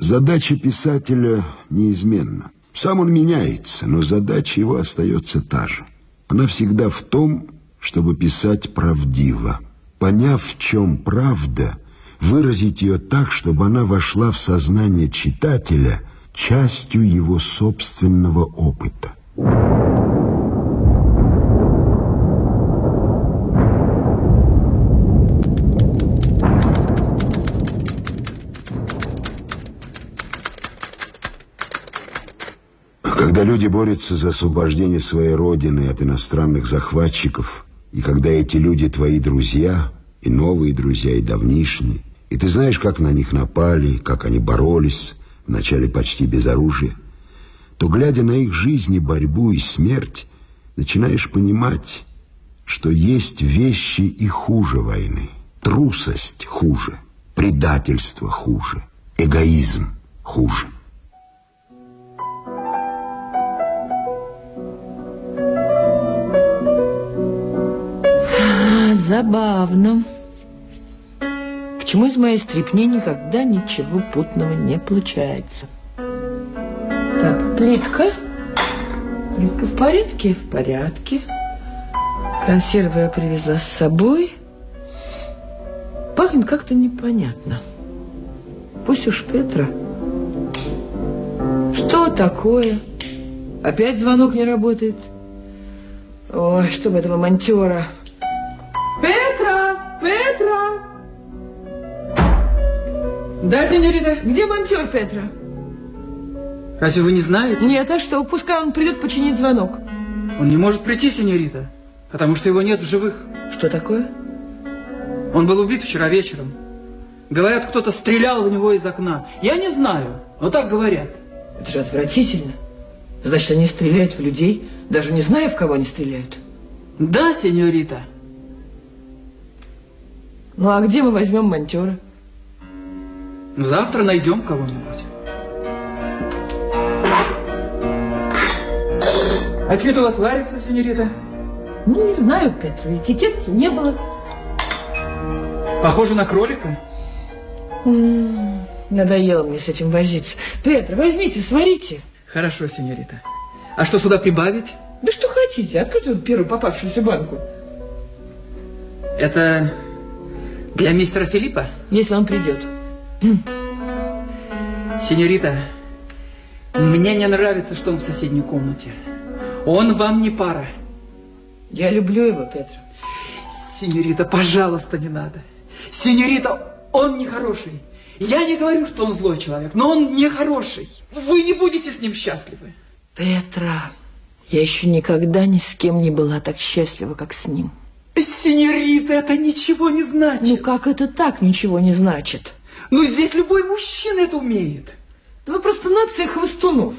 Задача писателя неизменна. Сам он меняется, но задача его остается та же. Она всегда в том, чтобы писать правдиво. Поняв, в чем правда, выразить ее так, чтобы она вошла в сознание читателя частью его собственного опыта. Когда люди борются за освобождение своей родины от иностранных захватчиков, и когда эти люди твои друзья, и новые друзья, и давнишние, и ты знаешь, как на них напали, как они боролись, вначале почти без оружия, то, глядя на их жизни, борьбу и смерть, начинаешь понимать, что есть вещи и хуже войны. Трусость хуже, предательство хуже, эгоизм хуже. Забавно. Почему из моей стрипни никогда ничего путного не получается? Так, плитка. Плитка в порядке? В порядке. Консервы я привезла с собой. Пахнет как-то непонятно. Пусть уж Петра. Что такое? Опять звонок не работает? Ой, чтобы этого монтера... Да, сеньорита, где монтер Петра? Разве вы не знаете? Нет, а что? Пускай он придет починить звонок. Он не может прийти, сеньорита, потому что его нет в живых. Что такое? Он был убит вчера вечером. Говорят, кто-то стрелял в него из окна. Я не знаю, но так говорят. Это же отвратительно. Значит, они стреляют в людей, даже не зная, в кого они стреляют. Да, сеньорита. Ну, а где мы возьмем монтера? Завтра найдем кого-нибудь. А что это у вас варится, сеньорита? Ну, не знаю, Петра, этикетки не было. Похоже на кролика. М -м, надоело мне с этим возиться. Петра, возьмите, сварите. Хорошо, сеньорита. А что сюда прибавить? Да что хотите. Откройте вот первую попавшуюся банку. Это для мистера Филиппа? Если он придет. Сеньорита, мне не нравится, что он в соседней комнате. Он вам не пара. Я люблю его, Петр. Сеньорита, пожалуйста, не надо. Сеньорита, он нехороший. Я не говорю, что он злой человек, но он нехороший. Вы не будете с ним счастливы. Петра, я еще никогда ни с кем не была так счастлива, как с ним. Сеньорита, это ничего не значит. Ну как это так ничего не значит? Ну здесь любой мужчина это умеет. Да вы просто нация хвостунов.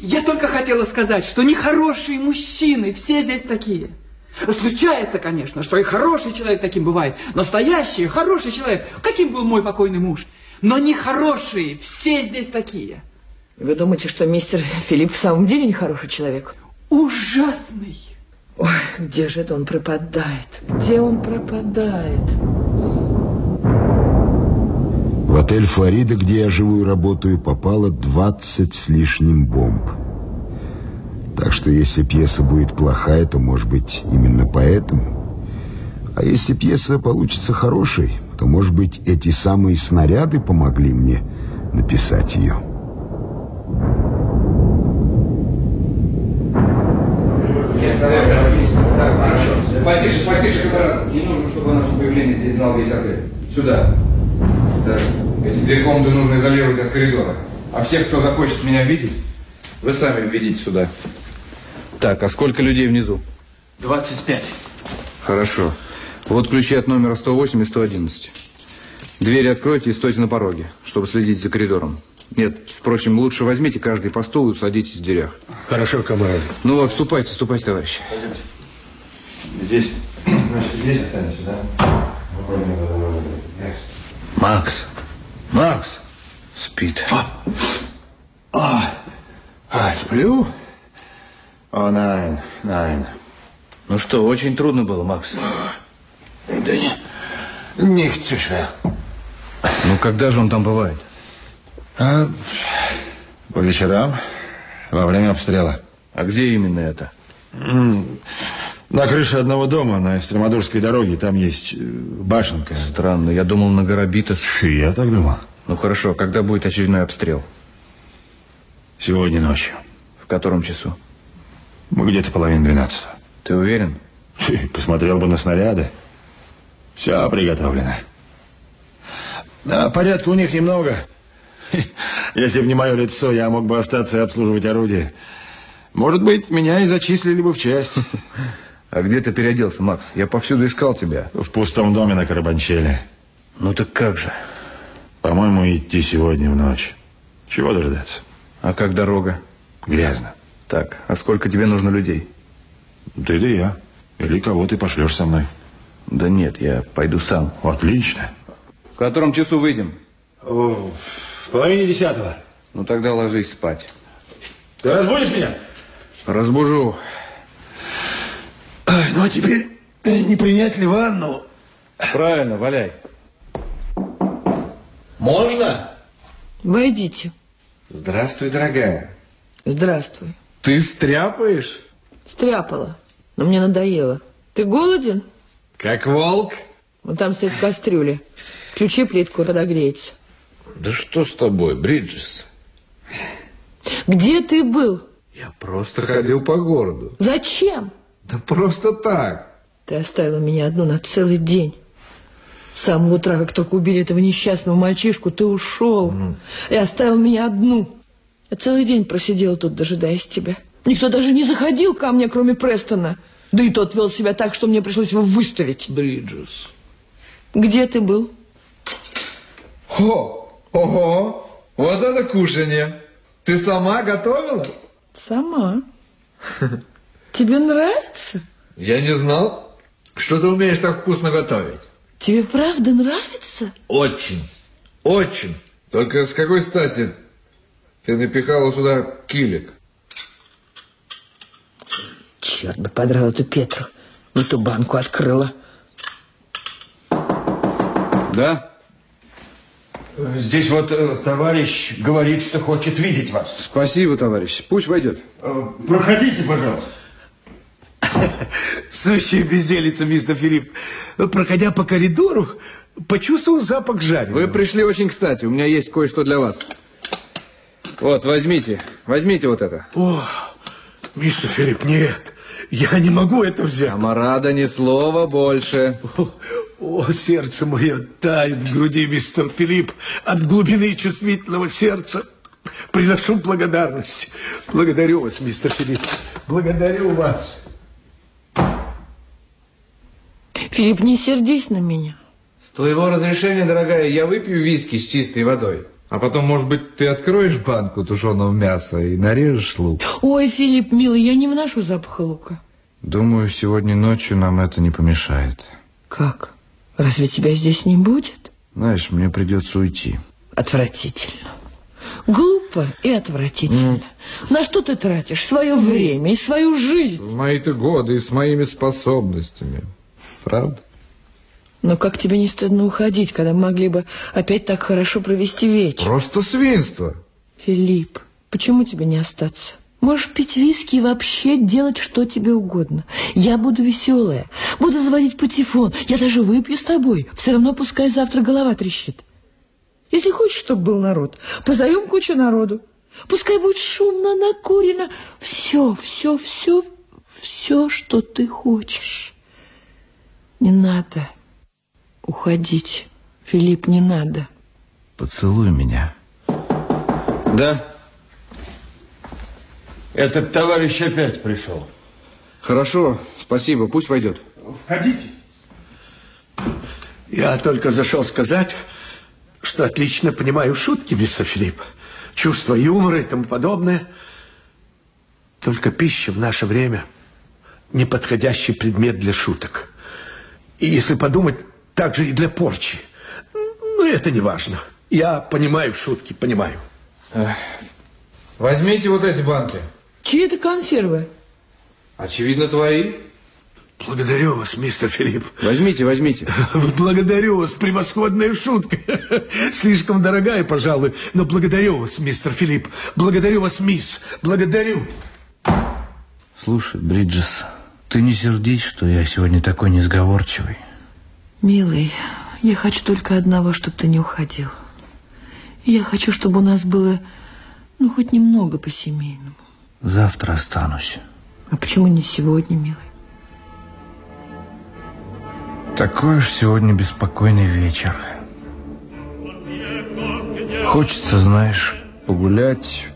Я только хотела сказать, что нехорошие мужчины, все здесь такие. Случается, конечно, что и хороший человек таким бывает. Настоящий, хороший человек. Каким был мой покойный муж? Но нехорошие, все здесь такие. Вы думаете, что мистер Филипп в самом деле нехороший человек? Ужасный. Ой, где же это он пропадает? Где он пропадает? В отель «Флорида», где я живу и работаю, попало 20 с лишним бомб. Так что если пьеса будет плохая, то, может быть, именно поэтому. А если пьеса получится хорошей, то, может быть, эти самые снаряды помогли мне написать ее. Потише, потише, камарат. Не нужно, чтобы наше появление здесь знал весь отель. Сюда. Так. Эти две комнаты нужно изолировать от коридора. А всех, кто захочет меня видеть, вы сами введите сюда. Так, а сколько людей внизу? 25. Хорошо. Вот ключи от номера 108 и 111. Двери откройте и стойте на пороге, чтобы следить за коридором. Нет, впрочем, лучше возьмите каждый по стулу и садитесь в дверях. Хорошо, командир. Ну вот, ступайте, ступайте, товарищи. Пойдемте. Здесь. Значит, здесь останемся, да? Макс. Макс. Спит. А, а, а сплю? О, найн, найн. Ну что, очень трудно было, Макс? Да не, nicht zu schwer. Ну, когда же он там бывает? А, по вечерам, во время обстрела. А где именно это? На крыше одного дома на Эстремадурской дороге там есть э, башенка. Странно, я думал на Горобитов. Я так думал. Ну хорошо, когда будет очередной обстрел? Сегодня ночью. В котором часу? Мы где-то половина двенадцатого. Ты уверен? Посмотрел бы на снаряды. Все приготовлено. Да, порядка у них немного. Если бы не мое лицо, я мог бы остаться и обслуживать орудие. Может быть, меня и зачислили бы в часть. А где ты переоделся, Макс? Я повсюду искал тебя. В пустом доме на Карабанчеле. Ну так как же? По-моему, идти сегодня в ночь. Чего дожидаться? А как дорога? Грязно. Так, а сколько тебе нужно людей? Ты да я. Или кого ты пошлешь со мной. Да нет, я пойду сам. Отлично. В котором часу выйдем? О, в половине десятого. Ну тогда ложись спать. Ты разбудишь меня? Разбужу. Ну а теперь э, не принять ли ванну? Правильно, валяй. Можно? Войдите. Здравствуй, дорогая. Здравствуй. Ты стряпаешь? Стряпала, но мне надоело. Ты голоден? Как волк? Вон там стоит кастрюля. Ключи плитку подогреется. Да что с тобой, Бриджес? Где ты был? Я просто ходил по городу. Зачем? Да просто так. Ты оставила меня одну на целый день. С самого утра, как только убили этого несчастного мальчишку, ты ушел и оставил меня одну. Я целый день просидела тут, дожидаясь тебя. Никто даже не заходил ко мне, кроме Престона. Да и тот вел себя так, что мне пришлось его выставить. Бриджес. Где ты был? О, ого, вот это кушанье. Ты сама готовила? Сама. Тебе нравится? Я не знал, что ты умеешь так вкусно готовить. Тебе правда нравится? Очень, очень. Только с какой стати ты напихала сюда килик? Черт бы подрал эту Петру. Не ту банку открыла. Да? Здесь вот э, товарищ говорит, что хочет видеть вас. Спасибо, товарищ. Пусть войдет. Э, Проходите, пожалуйста. Сущая безделица, мистер Филипп. Проходя по коридору, почувствовал запах жареного. Вы пришли очень кстати. У меня есть кое-что для вас. Вот, возьмите. Возьмите вот это. О, мистер Филипп, нет, я не могу это взять. Амарада, ни слова больше. О, о, сердце мое тает в груди, мистер Филипп, от глубины чувствительного сердца. Приношу благодарность. Благодарю вас, мистер Филипп. Благодарю вас. Филипп, не сердись на меня. С твоего разрешения, дорогая, я выпью виски с чистой водой. А потом, может быть, ты откроешь банку тушеного мяса и нарежешь лук? Ой, Филипп, милый, я не вношу запаха лука. Думаю, сегодня ночью нам это не помешает. Как? Разве тебя здесь не будет? Знаешь, мне придется уйти. Отвратительно. Глупо и отвратительно. На что ты тратишь свое время и свою жизнь? В мои-то годы и с моими способностями. Правда? Но как тебе не стыдно уходить, когда могли бы опять так хорошо провести вечер? Просто свинство. Филипп, почему тебе не остаться? Можешь пить виски и вообще делать что тебе угодно. Я буду веселая, буду заводить патефон. Я даже выпью с тобой. Все равно пускай завтра голова трещит. Если хочешь, чтобы был народ, позовем кучу народу. Пускай будет шумно, накурено. Все, все, все, все, что ты хочешь. Не надо уходить. Филипп, не надо. Поцелуй меня. Да? Этот товарищ опять пришел. Хорошо, спасибо. Пусть войдет. Входите. Я только зашел сказать, что отлично понимаю шутки, мистер Филипп. Чувство юмора и тому подобное. Только пища в наше время неподходящий предмет для шуток. И если подумать, также и для порчи. Но это не важно. Я понимаю шутки, понимаю. Возьмите вот эти банки. Чьи это консервы? Очевидно, твои. Благодарю вас, мистер Филипп. Возьмите, возьмите. Благодарю вас, превосходная шутка. Слишком дорогая, пожалуй, но благодарю вас, мистер Филипп. Благодарю вас, мисс. Благодарю. Слушай, Бриджес, ты не сердись, что я сегодня такой несговорчивый. Милый, я хочу только одного, чтобы ты не уходил. Я хочу, чтобы у нас было, ну, хоть немного по-семейному. Завтра останусь. А почему не сегодня, милый? Такой уж сегодня беспокойный вечер. Хочется, знаешь, погулять,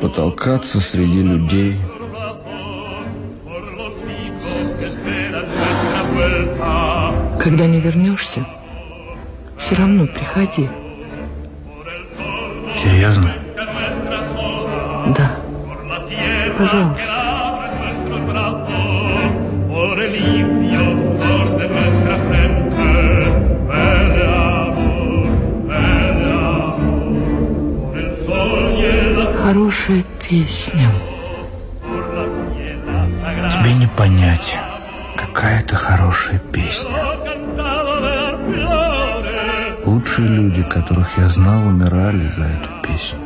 потолкаться среди людей. Когда не вернешься, все равно приходи. Серьезно? Да. Пожалуйста. Хорошая песня. Тебе не понять, какая это хорошая песня. Лучшие люди, которых я знал, умирали за эту песню.